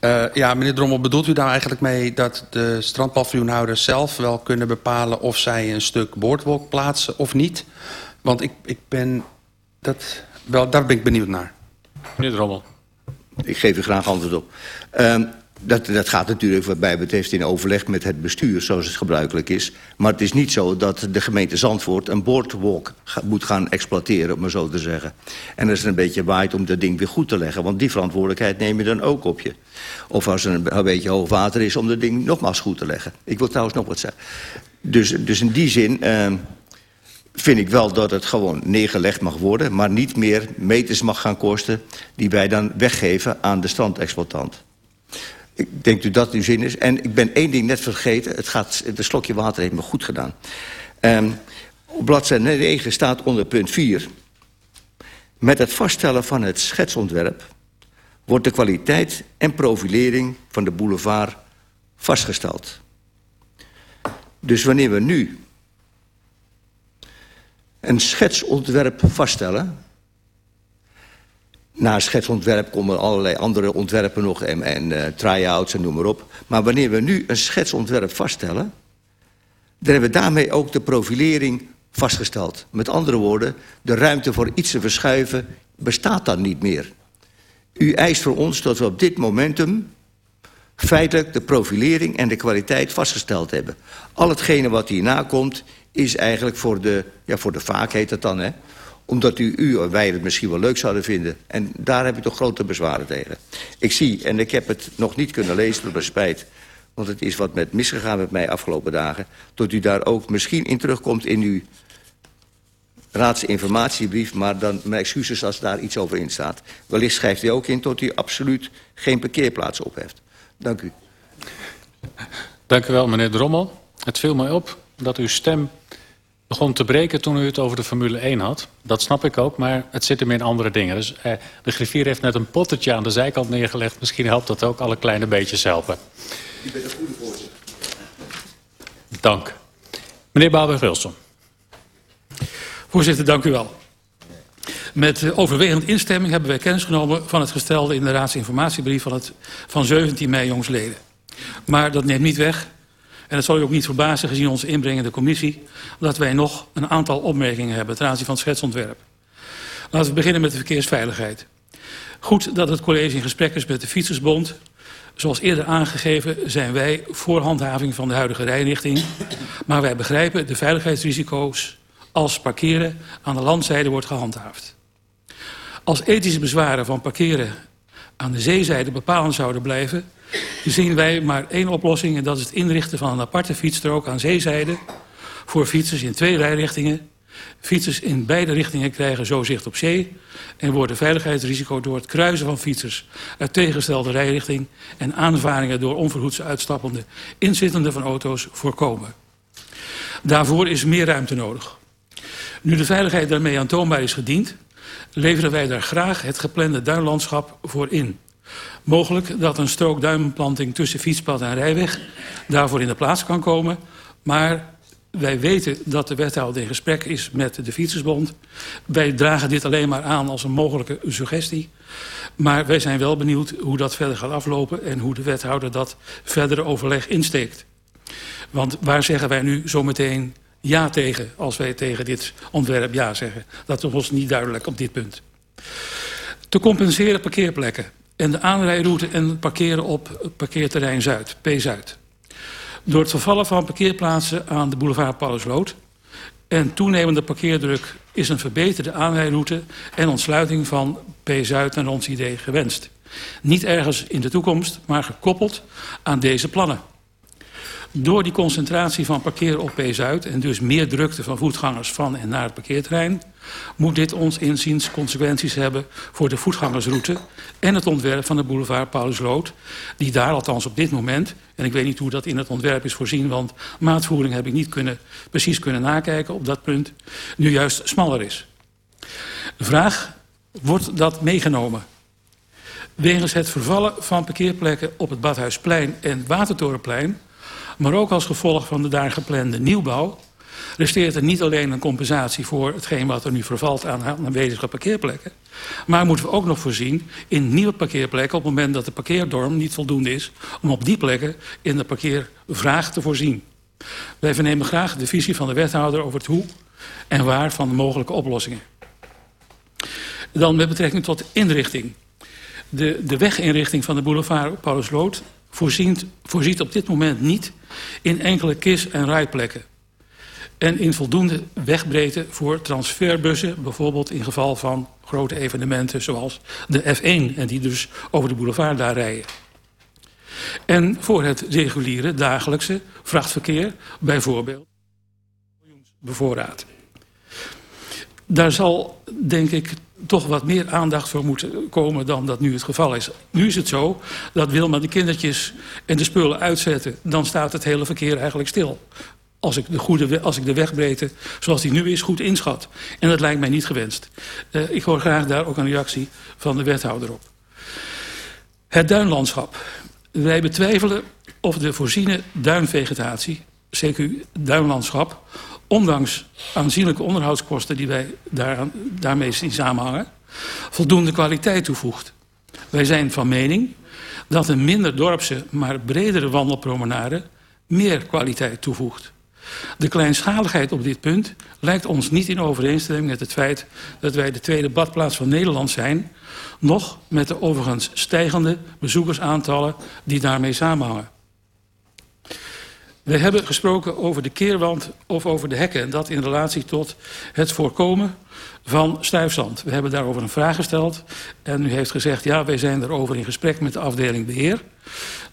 Uh, ja, meneer Drommel, bedoelt u daar eigenlijk mee dat de strandpaviljoenhouders zelf wel kunnen bepalen of zij een stuk boordwalk plaatsen of niet? Want ik, ik ben, dat, wel, daar ben ik benieuwd naar. Meneer Drommel. Ik geef u graag antwoord op. Uh, dat, dat gaat natuurlijk wat mij betreft in overleg met het bestuur, zoals het gebruikelijk is. Maar het is niet zo dat de gemeente Zandvoort een boardwalk moet gaan exploiteren, om maar zo te zeggen. En dat is een beetje waait om dat ding weer goed te leggen, want die verantwoordelijkheid neem je dan ook op je. Of als er een, een beetje hoog water is, om dat ding nogmaals goed te leggen. Ik wil trouwens nog wat zeggen. Dus, dus in die zin uh, vind ik wel dat het gewoon neergelegd mag worden... maar niet meer meters mag gaan kosten die wij dan weggeven aan de strandexploitant. Ik denk u dat uw zin is. En ik ben één ding net vergeten. Het gaat, de slokje water heeft me goed gedaan. Um, op bladzijde 9 staat onder punt 4... Met het vaststellen van het schetsontwerp... wordt de kwaliteit en profilering van de boulevard vastgesteld. Dus wanneer we nu een schetsontwerp vaststellen... Na schetsontwerp komen allerlei andere ontwerpen nog en, uh, try-outs en noem maar op. Maar wanneer we nu een schetsontwerp vaststellen... dan hebben we daarmee ook de profilering vastgesteld. Met andere woorden, de ruimte voor iets te verschuiven bestaat dan niet meer. U eist voor ons dat we op dit momentum feitelijk de profilering en de kwaliteit vastgesteld hebben. Al hetgene wat hierna komt is eigenlijk voor de, ja, voor de vaak heet het dan, hè, omdat u, u en wij het misschien wel leuk zouden vinden. En daar heb ik toch grote bezwaren tegen. Ik zie, en ik heb het nog niet kunnen lezen de spijt... want het is wat met misgegaan met mij afgelopen dagen... dat u daar ook misschien in terugkomt in uw raadsinformatiebrief... maar dan mijn excuses als daar iets over in staat. Wellicht schrijft u ook in tot u absoluut geen parkeerplaats opheft. Dank u. Dank u wel, meneer Drommel. Het viel mij op dat uw stem begon te breken toen u het over de Formule 1 had. Dat snap ik ook, maar het zit hem in andere dingen. Dus eh, de griffier heeft net een pottetje aan de zijkant neergelegd. Misschien helpt dat ook, alle kleine beetjes helpen. U bent een goede voorzitter. Dank. Meneer Bouwer-Wilson. Voorzitter, dank u wel. Met overwegend instemming hebben wij kennis genomen van het gestelde in de raadsinformatiebrief van, het, van 17 mei jongsleden. Maar dat neemt niet weg en het zal u ook niet verbazen gezien onze inbreng in de commissie... dat wij nog een aantal opmerkingen hebben ten aanzien van het schetsontwerp. Laten we beginnen met de verkeersveiligheid. Goed dat het college in gesprek is met de Fietsersbond. Zoals eerder aangegeven zijn wij voor handhaving van de huidige rijrichting. Maar wij begrijpen de veiligheidsrisico's als parkeren aan de landzijde wordt gehandhaafd. Als ethische bezwaren van parkeren aan de zeezijde bepalend zouden blijven... zien wij maar één oplossing en dat is het inrichten van een aparte fietsstrook aan zeezijde... voor fietsers in twee rijrichtingen. Fietsers in beide richtingen krijgen zo zicht op zee... en wordt veiligheidsrisico door het kruisen van fietsers... uit tegengestelde rijrichting en aanvaringen door onverhoedse uitstappende... inzittenden van auto's voorkomen. Daarvoor is meer ruimte nodig. Nu de veiligheid daarmee aantoonbaar is gediend leveren wij daar graag het geplande duinlandschap voor in. Mogelijk dat een strook duinplanting tussen fietspad en rijweg daarvoor in de plaats kan komen. Maar wij weten dat de wethouder in gesprek is met de Fietsersbond. Wij dragen dit alleen maar aan als een mogelijke suggestie. Maar wij zijn wel benieuwd hoe dat verder gaat aflopen... en hoe de wethouder dat verdere overleg insteekt. Want waar zeggen wij nu zometeen ja tegen als wij tegen dit ontwerp ja zeggen. Dat is ons niet duidelijk op dit punt. Te compenseren parkeerplekken en de aanrijroute en parkeren op parkeerterrein Zuid, P-Zuid. Door het vervallen van parkeerplaatsen aan de boulevard Paulusloot en toenemende parkeerdruk is een verbeterde aanrijroute en ontsluiting van P-Zuid naar ons idee gewenst. Niet ergens in de toekomst, maar gekoppeld aan deze plannen. Door die concentratie van parkeren op P-Zuid... en dus meer drukte van voetgangers van en naar het parkeerterrein... moet dit ons inziens consequenties hebben voor de voetgangersroute... en het ontwerp van de boulevard Paulus Rood... die daar althans op dit moment... en ik weet niet hoe dat in het ontwerp is voorzien... want maatvoering heb ik niet kunnen, precies kunnen nakijken op dat punt... nu juist smaller is. De vraag, wordt dat meegenomen? Wegens het vervallen van parkeerplekken op het Badhuisplein en Watertorenplein maar ook als gevolg van de daar geplande nieuwbouw resteert er niet alleen een compensatie voor hetgeen wat er nu vervalt aan aanwezige parkeerplekken. Maar moeten we ook nog voorzien in nieuwe parkeerplekken op het moment dat de parkeerdorm niet voldoende is om op die plekken in de parkeervraag te voorzien. Wij vernemen graag de visie van de wethouder over het hoe en waar van de mogelijke oplossingen. Dan met betrekking tot inrichting. De, de weginrichting van de boulevard Paulusloot voorziet, voorziet op dit moment niet in enkele kis- en rijplekken. En in voldoende wegbreedte voor transferbussen, bijvoorbeeld in geval van grote evenementen zoals de F1 en die dus over de boulevard daar rijden. En voor het reguliere dagelijkse vrachtverkeer, bijvoorbeeld bevoorraad. Daar zal, denk ik, toch wat meer aandacht voor moeten komen dan dat nu het geval is. Nu is het zo dat wil men de kindertjes en de spullen uitzetten... dan staat het hele verkeer eigenlijk stil. Als ik de, goede, als ik de wegbreedte zoals die nu is goed inschat. En dat lijkt mij niet gewenst. Uh, ik hoor graag daar ook een reactie van de wethouder op. Het duinlandschap. Wij betwijfelen of de voorziene duinvegetatie, CQ duinlandschap ondanks aanzienlijke onderhoudskosten die wij daarmee zien samenhangen, voldoende kwaliteit toevoegt. Wij zijn van mening dat een minder dorpse, maar bredere wandelpromenade meer kwaliteit toevoegt. De kleinschaligheid op dit punt lijkt ons niet in overeenstemming met het feit dat wij de tweede badplaats van Nederland zijn, nog met de overigens stijgende bezoekersaantallen die daarmee samenhangen. We hebben gesproken over de keerwand of over de hekken. En dat in relatie tot het voorkomen van stuifzand. We hebben daarover een vraag gesteld. En u heeft gezegd, ja, wij zijn daarover in gesprek met de afdeling beheer.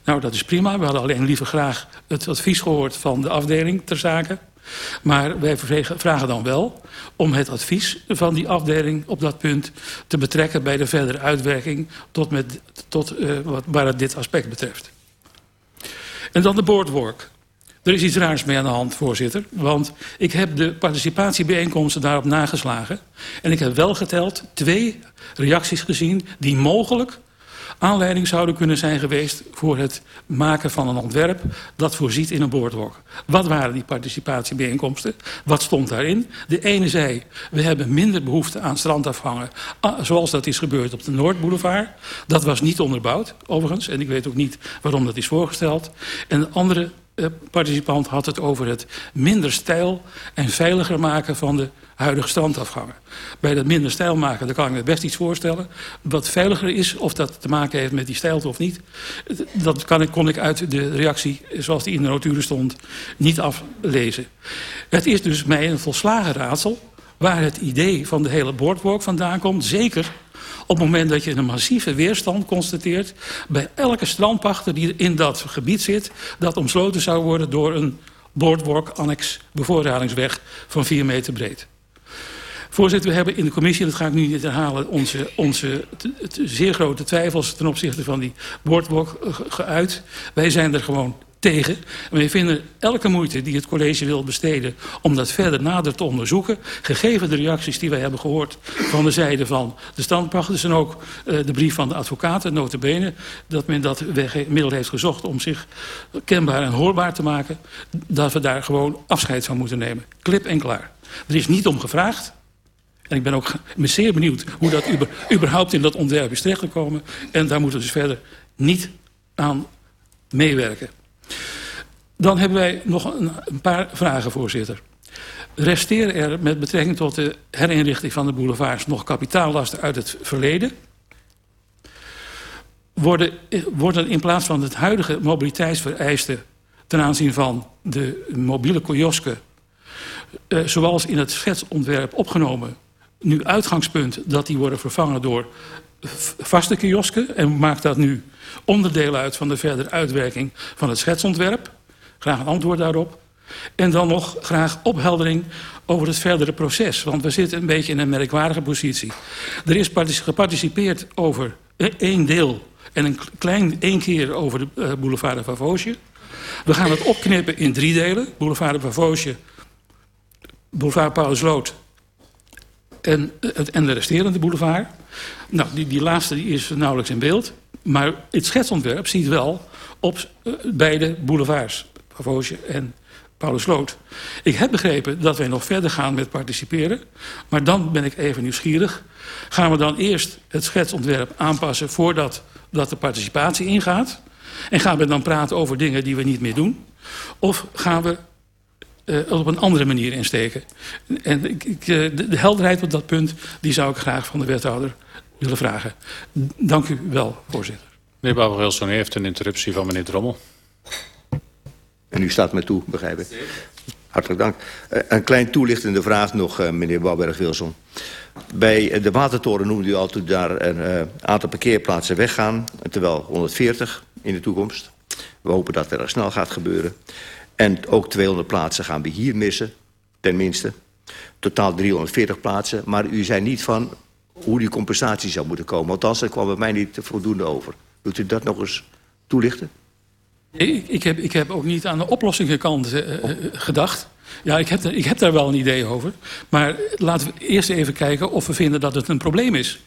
Nou, dat is prima. We hadden alleen liever graag het advies gehoord van de afdeling ter zake. Maar wij vragen dan wel om het advies van die afdeling op dat punt te betrekken bij de verdere uitwerking tot, met, tot uh, wat, waar het dit aspect betreft. En dan de boardwork. Er is iets raars mee aan de hand, voorzitter. Want ik heb de participatiebijeenkomsten daarop nageslagen. En ik heb wel geteld twee reacties gezien die mogelijk aanleiding zouden kunnen zijn geweest voor het maken van een ontwerp dat voorziet in een boardwalk. Wat waren die participatiebijeenkomsten? Wat stond daarin? De ene zei, we hebben minder behoefte aan strandafhangen ah, zoals dat is gebeurd op de Noordboulevard. Dat was niet onderbouwd, overigens, en ik weet ook niet waarom dat is voorgesteld. En de andere uh, participant had het over het minder stijl en veiliger maken van de huidige strandafgangen. Bij dat minder stijl maken, daar kan ik me best iets voorstellen. Wat veiliger is, of dat te maken heeft met die stijlte of niet... dat kan ik, kon ik uit de reactie, zoals die in de notulen stond, niet aflezen. Het is dus mij een volslagen raadsel waar het idee van de hele boardwalk vandaan komt. Zeker op het moment dat je een massieve weerstand constateert... bij elke strandpachter die in dat gebied zit... dat omsloten zou worden door een boardwalk-annex bevoorradingsweg van 4 meter breed. Voorzitter, we hebben in de commissie, dat ga ik nu niet herhalen... onze, onze zeer grote twijfels ten opzichte van die boardwalk geuit. Wij zijn er gewoon tegen. En wij vinden elke moeite die het college wil besteden... om dat verder nader te onderzoeken... gegeven de reacties die wij hebben gehoord van de zijde van de standpachters... en ook uh, de brief van de advocaten, notabene... dat men dat middel heeft gezocht om zich kenbaar en hoorbaar te maken... dat we daar gewoon afscheid van moeten nemen. Klip en klaar. Er is niet om gevraagd. En ik ben ook zeer benieuwd hoe dat überhaupt in dat ontwerp is terechtgekomen. En daar moeten we dus verder niet aan meewerken. Dan hebben wij nog een, een paar vragen, voorzitter. Resteren er met betrekking tot de herinrichting van de boulevards nog kapitaallasten uit het verleden? Worden, worden in plaats van het huidige mobiliteitsvereisten ten aanzien van de mobiele kiosken, eh, zoals in het schetsontwerp opgenomen, nu uitgangspunt dat die worden vervangen door vaste kiosken en maakt dat nu onderdeel uit van de verdere uitwerking van het schetsontwerp. Graag een antwoord daarop. En dan nog graag opheldering over het verdere proces. Want we zitten een beetje in een merkwaardige positie. Er is geparticipeerd over één deel en een klein één keer over de uh, boulevard Favosje. We gaan het opknippen in drie delen. Boulevard de Favosje, boulevard Paulusloot en, en de resterende boulevard. Nou, die, die laatste die is nauwelijks in beeld. Maar het schetsontwerp ziet wel op uh, beide boulevards, Pavoosje en Paulusloot. Ik heb begrepen dat wij nog verder gaan met participeren. Maar dan ben ik even nieuwsgierig. Gaan we dan eerst het schetsontwerp aanpassen voordat dat de participatie ingaat? En gaan we dan praten over dingen die we niet meer doen? Of gaan we uh, op een andere manier insteken? En ik, ik, uh, de, de helderheid op dat punt die zou ik graag van de wethouder willen vragen. Dank u wel, voorzitter. Meneer Bouwer-Wilson, u heeft een interruptie van meneer Drommel. En u staat me toe, begrijp ik. Hartelijk dank. Uh, een klein toelichtende vraag nog, meneer Bouwberg-Wilson. Bij de Watertoren noemde u al toen daar een aantal parkeerplaatsen weggaan... terwijl 140 in de toekomst. We hopen dat er snel gaat gebeuren. En ook 200 plaatsen gaan we hier missen, tenminste. Totaal 340 plaatsen. Maar u zei niet van hoe die compensatie zou moeten komen. Althans, dat kwam bij mij niet voldoende over. Wilt u dat nog eens toelichten? Ik, heb, ik heb ook niet aan de oplossingskant uh, gedacht. Ja, ik heb, ik heb daar wel een idee over. Maar laten we eerst even kijken of we vinden dat het een probleem is.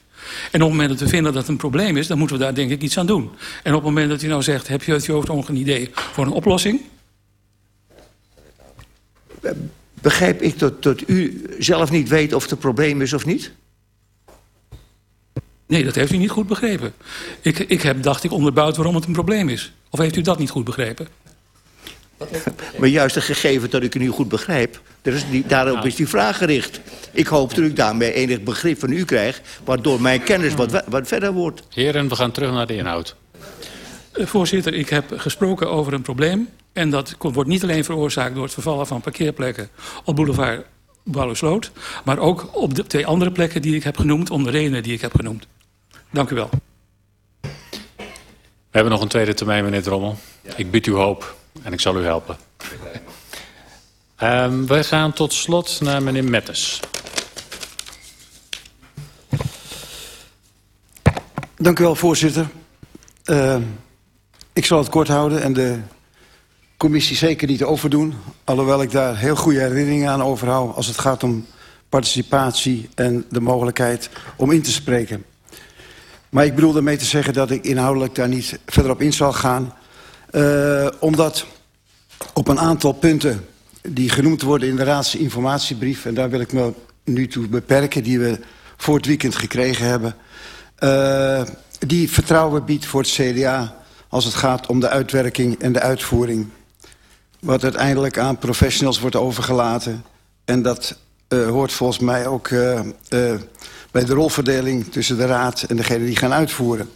En op het moment dat we vinden dat het een probleem is... dan moeten we daar denk ik iets aan doen. En op het moment dat u nou zegt... heb je uit je hoofd nog een idee voor een oplossing? Begrijp ik dat, dat u zelf niet weet of het een probleem is of niet? Nee, dat heeft u niet goed begrepen. Ik, ik heb, dacht ik, onderbouwd waarom het een probleem is. Of heeft u dat niet goed begrepen? Maar juist het gegeven dat ik het nu goed begrijp... Is die, daarop is die vraag gericht. Ik hoop dat ik daarmee enig begrip van u krijg... waardoor mijn kennis wat, wat verder wordt. Heren, we gaan terug naar de inhoud. Uh, voorzitter, ik heb gesproken over een probleem... en dat wordt niet alleen veroorzaakt door het vervallen van parkeerplekken... op boulevard Bouwensloot... maar ook op de twee andere plekken die ik heb genoemd... om de redenen die ik heb genoemd. Dank u wel. We hebben nog een tweede termijn, meneer Drommel. Ja. Ik bied u hoop en ik zal u helpen. Um, we gaan tot slot naar meneer Mettes. Dank u wel, voorzitter. Uh, ik zal het kort houden en de commissie zeker niet overdoen. Alhoewel ik daar heel goede herinneringen aan overhoud... als het gaat om participatie en de mogelijkheid om in te spreken. Maar ik bedoel daarmee te zeggen dat ik inhoudelijk daar niet verder op in zal gaan. Uh, omdat op een aantal punten die genoemd worden in de raadsinformatiebrief... en daar wil ik me nu toe beperken, die we voor het weekend gekregen hebben... Uh, die vertrouwen biedt voor het CDA als het gaat om de uitwerking en de uitvoering wat uiteindelijk aan professionals wordt overgelaten. En dat uh, hoort volgens mij ook uh, uh, bij de rolverdeling tussen de raad en degene die gaan uitvoeren.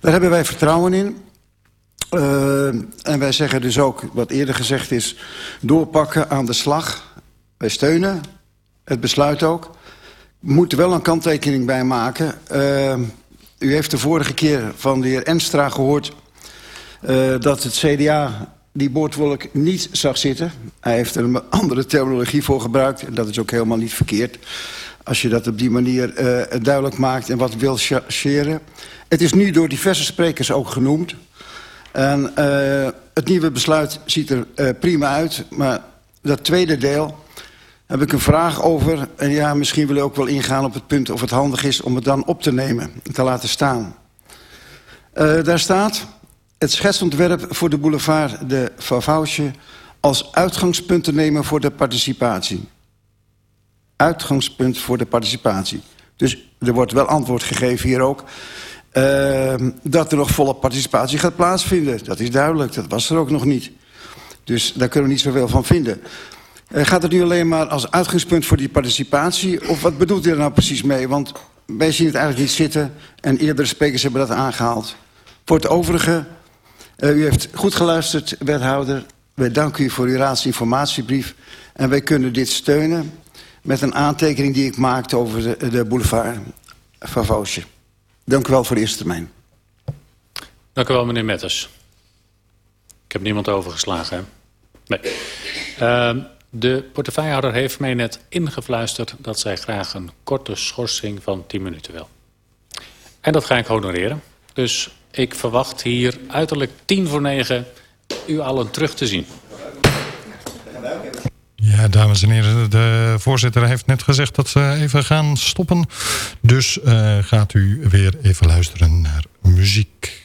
Daar hebben wij vertrouwen in. En wij zeggen dus ook, wat eerder gezegd is... doorpakken aan de slag. Wij steunen het besluit ook. We moeten wel een kanttekening bij maken. U heeft de vorige keer van de heer Enstra gehoord... Uh, dat het CDA die boordwolk niet zag zitten. Hij heeft er een andere terminologie voor gebruikt. En dat is ook helemaal niet verkeerd. Als je dat op die manier uh, duidelijk maakt en wat wil sharen. Het is nu door diverse sprekers ook genoemd. En uh, het nieuwe besluit ziet er prima uit. Maar dat tweede deel heb ik een vraag over. En ja, misschien wil ik ook wel ingaan op het punt of het handig is om het dan op te nemen. Te laten staan. Daar staat het schetsontwerp voor de boulevard de Vavausje... als uitgangspunt te nemen voor de participatie. Uitgangspunt voor de participatie. Dus er wordt wel antwoord gegeven hier ook... Uh, dat er nog volle participatie gaat plaatsvinden. Dat is duidelijk, dat was er ook nog niet. Dus daar kunnen we niet zoveel van vinden. Uh, gaat het nu alleen maar als uitgangspunt voor die participatie? Of wat bedoelt u er nou precies mee? Want wij zien het eigenlijk niet zitten... en eerdere sprekers hebben dat aangehaald. Voor het overige, u heeft goed geluisterd, wethouder. Wij danken u voor uw raadsinformatiebrief. En wij kunnen dit steunen met een aantekening die ik maakte over de, de boulevard van. Dank u wel voor de eerste termijn. Dank u wel, meneer Metters. Ik heb niemand overgeslagen, hè? Nee. Uh, de portefeuillehouder heeft mij net ingefluisterd... dat zij graag een korte schorsing van 10 minuten wil. En dat ga ik honoreren. Dus ik verwacht hier uiterlijk 10 voor 9 u allen terug te zien. Ja, dames en heren, de voorzitter heeft net gezegd dat ze even gaan stoppen. Dus uh, gaat u weer even luisteren naar muziek.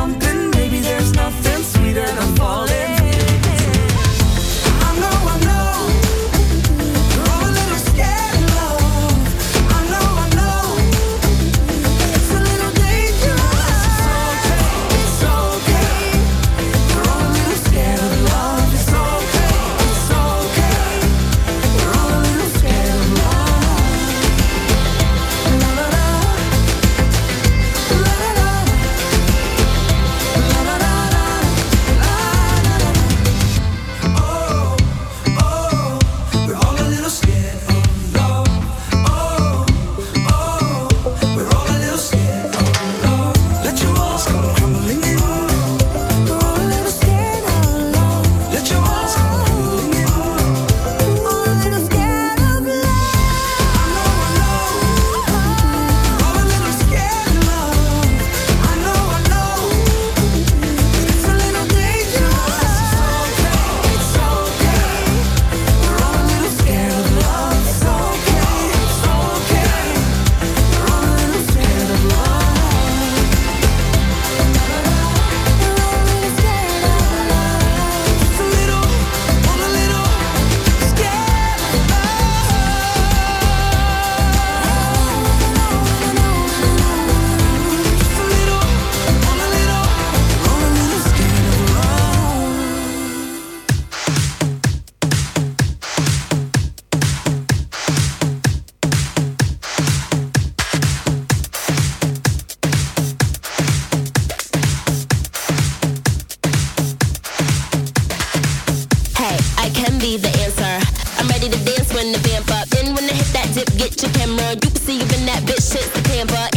Tampa. Then when I hit that dip, get your camera. You can see you in that bitch, shit's the Tampa.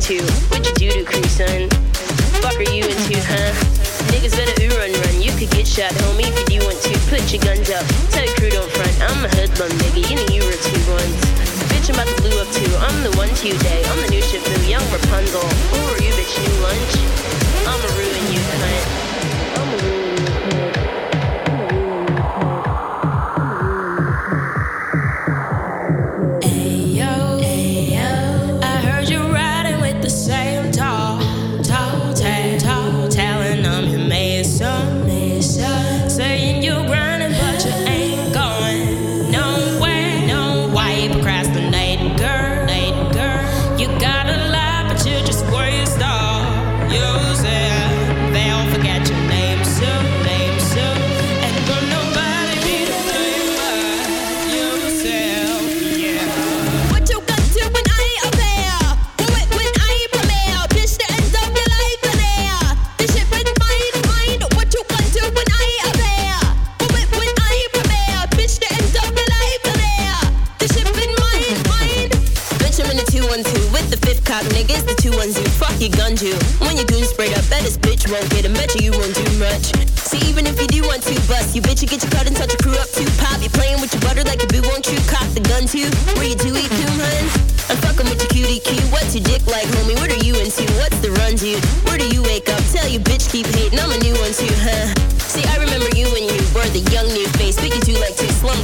into? What you do to crew, son? Fuck are you into, huh? Niggas better ooh run run. You could get shot, homie, if you want to. Put your guns up. Tell your crew don't front. I'm a hoodlum, nigga. You know you were two ones. Bitch, I'm about to blue up too. I'm the one to day. I'm the new Shifu, young Rapunzel. Who are you, bitch? New lunch? I'ma ruin you, cunt.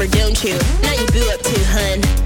don't you? Now you boo up too, hun.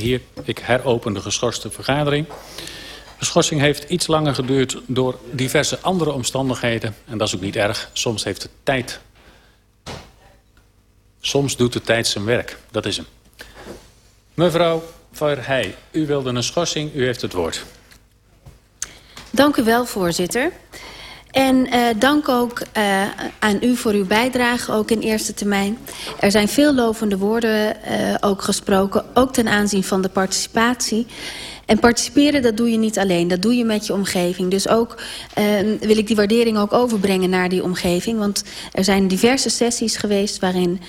Hier. Ik heropen de geschorste vergadering. De schorsing heeft iets langer geduurd door diverse andere omstandigheden. En dat is ook niet erg. Soms heeft de tijd... Soms doet de tijd zijn werk. Dat is hem. Mevrouw Verheij, u wilde een schorsing. U heeft het woord. Dank u wel, voorzitter. En uh, dank ook uh, aan u voor uw bijdrage, ook in eerste termijn. Er zijn veel lovende woorden uh, ook gesproken, ook ten aanzien van de participatie. En participeren, dat doe je niet alleen, dat doe je met je omgeving. Dus ook uh, wil ik die waardering ook overbrengen naar die omgeving. Want er zijn diverse sessies geweest waarin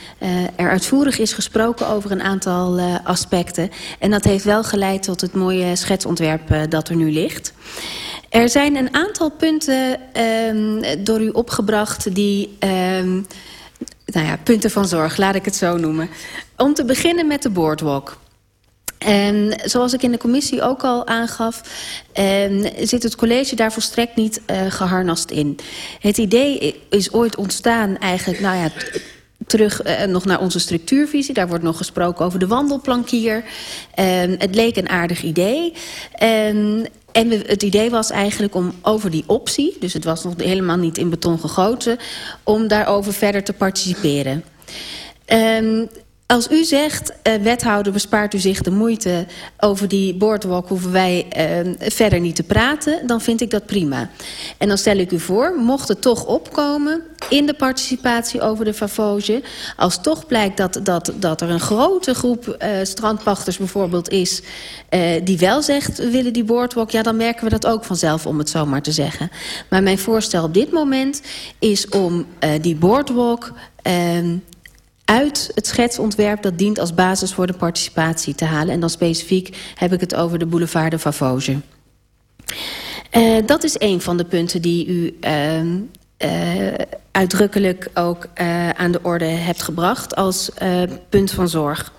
er uitvoerig is gesproken over een aantal aspecten. En dat heeft wel geleid tot het mooie schetsontwerp dat er nu ligt. Er zijn een aantal punten um, door u opgebracht die... Um, nou ja, punten van zorg, laat ik het zo noemen. Om te beginnen met de boardwalk. En zoals ik in de commissie ook al aangaf... Um, zit het college daar volstrekt niet uh, geharnast in. Het idee is ooit ontstaan eigenlijk... Nou ja, terug uh, nog naar onze structuurvisie. Daar wordt nog gesproken over de wandelplankier. Het leek een aardig idee. Um, en het idee was eigenlijk om over die optie... dus het was nog helemaal niet in beton gegoten... om daarover verder te participeren. Um, als u zegt, uh, wethouder bespaart u zich de moeite over die boardwalk... hoeven wij uh, verder niet te praten, dan vind ik dat prima. En dan stel ik u voor, mocht het toch opkomen in de participatie over de Favose... als toch blijkt dat, dat, dat er een grote groep uh, strandpachters bijvoorbeeld is... Die wel zegt, we willen die boardwalk... ja, dan merken we dat ook vanzelf, om het zo maar te zeggen. Maar mijn voorstel op dit moment is om die boardwalk... Uit het schetsontwerp dat dient als basis voor de participatie te halen. En dan specifiek heb ik het over de boulevard de Favose. Uh, dat is een van de punten die u uh, uh, uitdrukkelijk ook uh, aan de orde hebt gebracht als punt van zorg.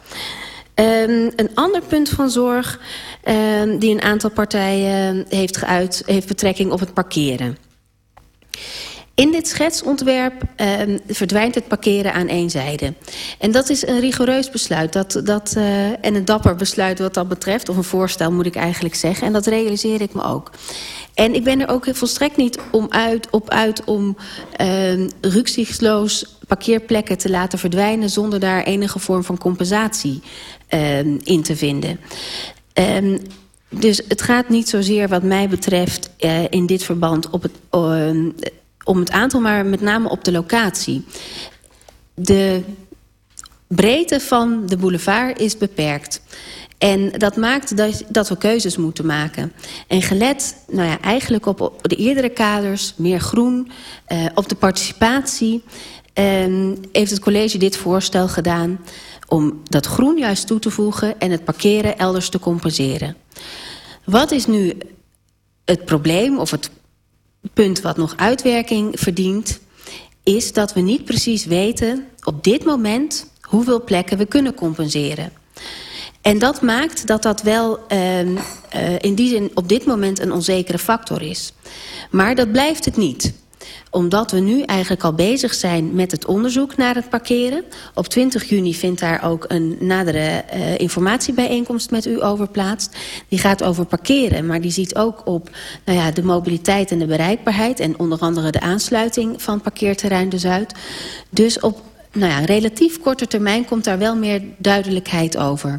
Um, een ander punt van zorg um, die een aantal partijen heeft geuit... heeft betrekking op het parkeren. In dit schetsontwerp uh, verdwijnt het parkeren aan één zijde. En dat is een rigoureus besluit. Dat, dat, uh, en een dapper besluit wat dat betreft. Of een voorstel moet ik eigenlijk zeggen. En dat realiseer ik me ook. En ik ben er ook volstrekt niet om uit, op uit om rücksichtsloos parkeerplekken te laten verdwijnen... zonder daar enige vorm van compensatie uh, in te vinden. Um, dus het gaat niet zozeer wat mij betreft uh, in dit verband op het... Uh, om het aantal, maar met name op de locatie. De breedte van de boulevard is beperkt. En dat maakt dat, we keuzes moeten maken. En gelet nou ja, eigenlijk op de eerdere kaders, meer groen, uh, op de participatie... Uh, heeft het college dit voorstel gedaan om dat groen juist toe te voegen... en het parkeren elders te compenseren. Wat is nu het probleem of het punt wat nog uitwerking verdient... is dat we niet precies weten op dit moment hoeveel plekken we kunnen compenseren. En dat maakt dat dat wel uh, uh, in die zin op dit moment een onzekere factor is. Maar dat blijft het niet omdat we nu eigenlijk al bezig zijn met het onderzoek naar het parkeren. Op 20 juni vindt daar ook een nadere uh, informatiebijeenkomst met u over plaats. Die gaat over parkeren, maar die ziet ook op nou ja, de mobiliteit en de bereikbaarheid... en onder andere de aansluiting van parkeerterrein De Zuid. Dus op nou ja, relatief korte termijn komt daar wel meer duidelijkheid over.